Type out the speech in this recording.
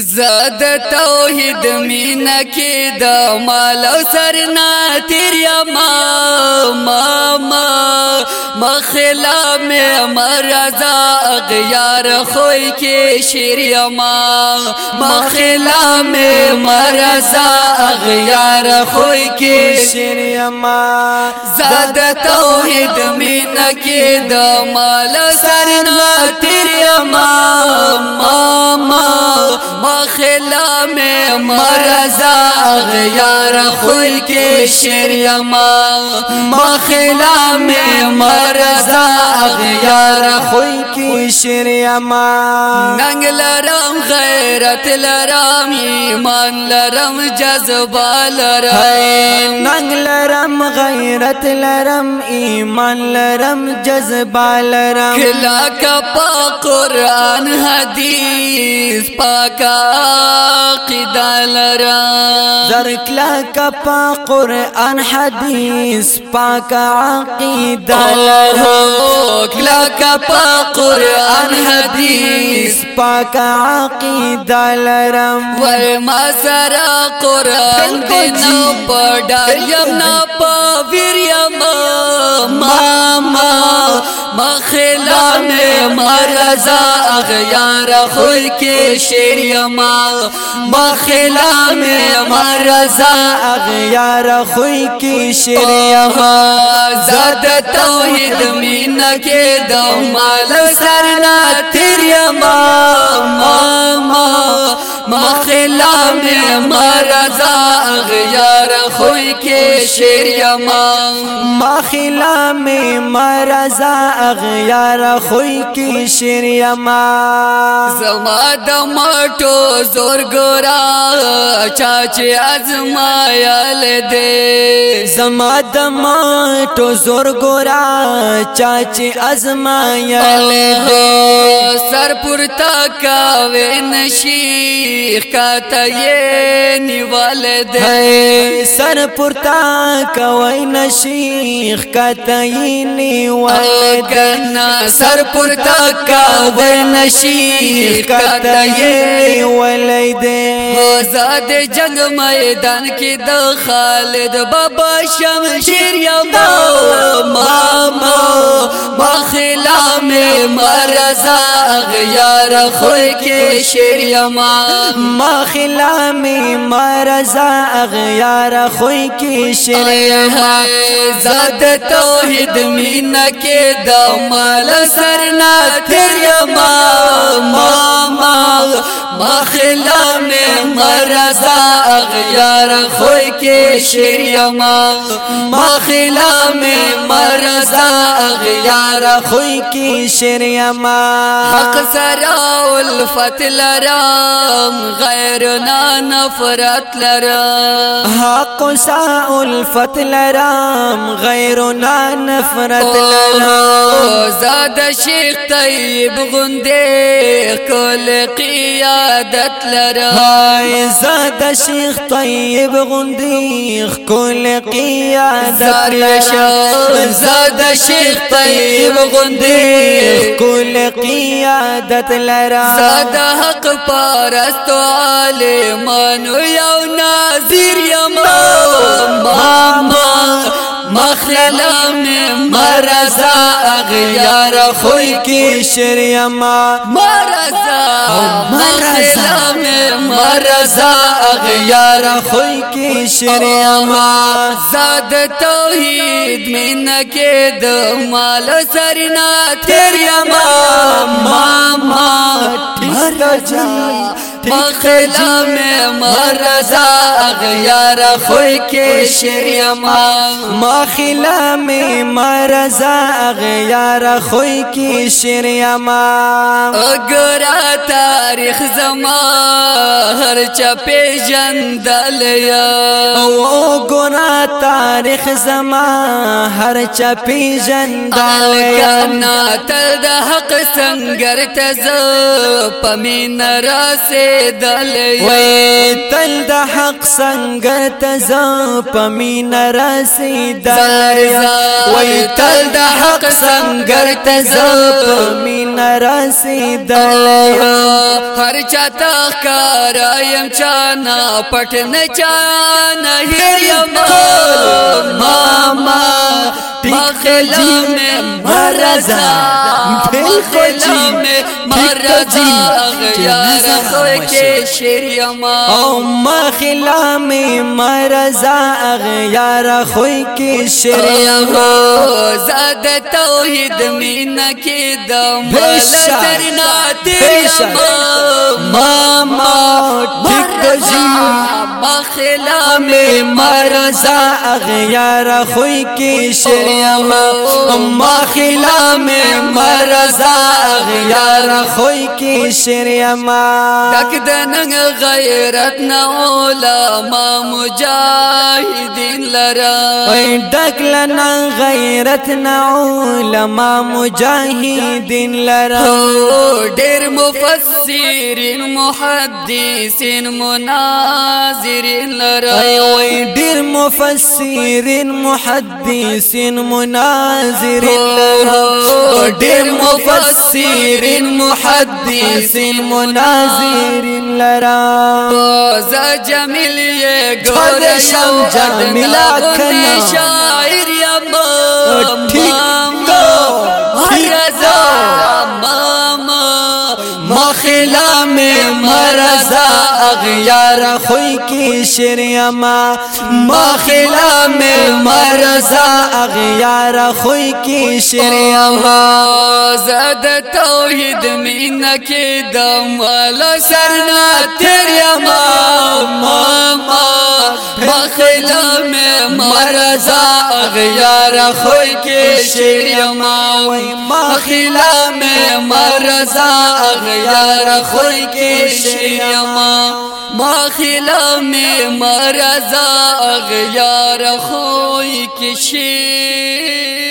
زاد توحید مینا کی دا مال سرنا تیریا ما ماما مخلا میں مرزا اغیار خوئی کی شیر ما مخلا میں مرزا اغیار خوئی کی شیر ما۔ زاد توحید مینا کی دا مال سرنا تیریا ما میں مرزا غیار خل کے شریما مخلا میں مرزا غیار خوئی کی شیر ما ننگ لرم غیرت لرم ایمان لرم جذبہ لرم. ننگ لرم غیرت لرم ایمان لرم جذبہ لرم. کلا کپا قرآن حدیث پاکا عقیدہ لرم. زرکلا کپا قرآن حدیث پاک عقیدہ لرم. کلا کپا قرآن حدیث پاک عقیدہ لرم۔ ورما سرا قرآن دینا پڑا یمنا پاویر یما مخلا میں مرزا اغیار خود کے شیر یما میں مرزا اغیار خوئی کی شیر یما زد توحید مینا کے دو مال سرنا تیر یما ماما مخلا میں مرزا اغیار خوئی کے شیر یما مخلا میں مرزا اغیار خوئی کی شیر ما زما د مټو زور ګورا چاچے ازمایل دے۔ زما د ماټو زور ګورا چاچی ازمایل دے۔ سر پورتا کاوے نشیخ کاتا یہ نیوال دے۔ سر پورتا کوئی نشیخ کتینی گنا سر پورتا کاوے نشیخ کاتا یہ ولی دے زاد جنگ میدان کی د خالد بابا شمشیر یا ماما مخلا میں مرزا اغیار خوی کے شیر یما مخلا میں مرزا اغیار خوی کی شیر ما زاد توحید مینا کے دمال سرنا تیر یما ماما مخلا میں مرزا اغیار خوی کے شیر یما مخلا میں مرزا اغیار خوی کی شیر ما حق سرا الفت لرام غیر نا نفرت لرام۔ حق سا الفت لرام غیرنا نفرت لرام۔ زاد شیخ طیب غندے کل قیادت لرام۔ زاد شیخ طیب غندیخ کل قیادت لرام زاد شیخ طیب غندے کل قیادت لرام زاد حق پارست عالمان یو ناظر یما مخلا میں مرزا اغیار خوی کی شریما مرزا مخلا میں مرزا اغیار خوی کی شریما زاد توحید کے دو مال سرنا تیری ماما مخلا میں مرزا اغیار خوی کے شریما مخلا میں مرزا اغیار خوی کی شریما اگرا تاریخ زما ہر چپے جندل یا او گنا تاریخ زما ہر چپی جندال کنا تل د حق سنگر تز پمین راسے وای تل د حق څنګه تزا پمین رسیدل وای تل د حق څنګه تزا پمین رسیدل ہر چاہتا کرایم چانا پٹن چانا ہریم ماما مخلا میں مرزا مخلا میں مرزا اغیار خوی کے شریما او مخلا میں مرزا اغیار خوی کی شریما زاد توحید مینا کی دم بشا ترنا بشا تیرما ماما جی؟ میں مرزا اغیار خوئی کی شریما مخلا میں مرزا اغیار خوی کی شریما تک دنگ غیرت نا علماء مجاہدین لرا۔ وای ډکلنا غیرت نا علماء مجاهدین لرا۔ ډیر مفسرین محدثین مناظرین لرا۔ ډیر مفسرین محدثین مناظرین لرا۔ ډیر مفسرین محدثین مناظرین لرا. ز جمیل یہ چھوڑ شم جمیلا کنا۔ شاعر یا ماما. مخلا میں مرزا اغیار خوی کی شریما مخلا میں مرزا اغیار خوی کی شریما زد توحید مین کی دم والا سرنا تیری ماما مخلا میں مرزا اغیار خوی کی شریما مخلا میں مرزا اغیار خوی کی شریما ماخلا میں مرزا اغیار خوئی کشی